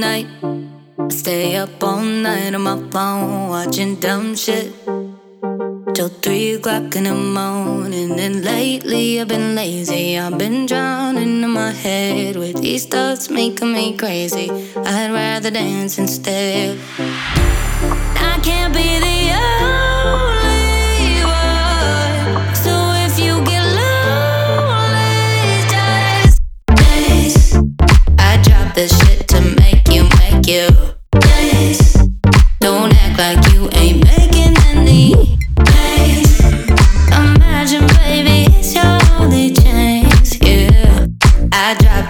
night. I stay up all night on my phone watching dumb shit till three o'clock in the morning. And lately I've been lazy. I've been drowning in my head with these thoughts making me crazy. I'd rather dance instead. I can't be the only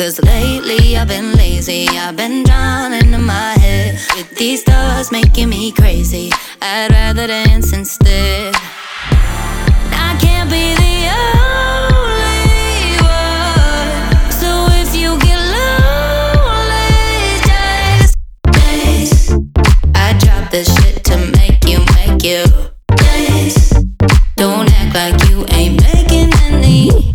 Cause lately I've been lazy. I've been drowning in my head. With these thoughts making me crazy. I'd rather dance instead. I can't be the only one. So if you get lonely, just dance. I drop the shit to make you make you dance. Don't act like you ain't making any